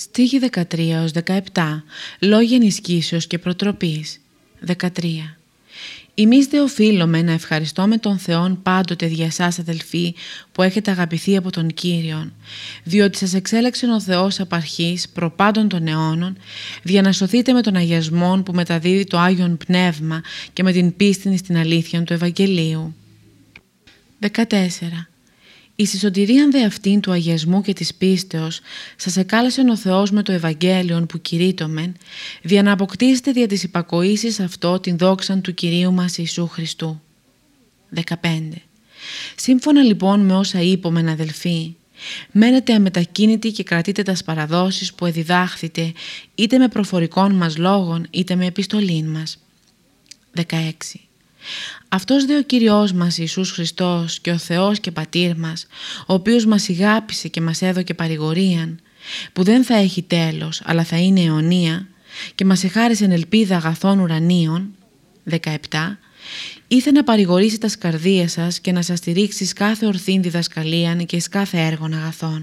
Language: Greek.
Στίχη 13 17 Λόγια ενισχύσεως και προτροπής 13 Εμείς δε οφείλουμε να ευχαριστούμε τον Θεόν πάντοτε δια σας αδελφοί που έχετε αγαπηθεί από τον Κύριον, διότι σας εξέλεξε ο Θεός απαρχής προπάντων των αιώνων, για να σωθείτε με τον αγιασμό που μεταδίδει το Άγιον Πνεύμα και με την πίστη στην αλήθεια του Ευαγγελίου. 14. Η σωτηρίαν δε αυτήν του αγιασμού και της πίστεως σας εκάλεσε ο Θεός με το Ευαγγέλιον που κηρύττωμεν, δια να αποκτήσετε δια της υπακοήσης αυτό την δόξαν του Κυρίου μας Ιησού Χριστού. 15. Σύμφωνα λοιπόν με όσα είπομεν αδελφοί, μένετε αμετακίνητοι και κρατείτε τας παραδόσεις που εδιδάχθητε είτε με προφορικών μας λόγων είτε με επιστολήν μας. 16. Αυτός δε ο Κύριος μας Ιησούς Χριστός και ο Θεός και Πατήρ μας, ο οποίος μας ηγάπησε και μας έδωκε παρηγορίαν, που δεν θα έχει τέλος αλλά θα είναι αιωνία και μας εχάρισε ελπίδα αγαθών ουρανίων, 17, ήθε να παρηγορήσει τα σκαρδία σας και να σας στηρίξει κάθε ορθήν διδασκαλίαν και εις κάθε έργον αγαθών.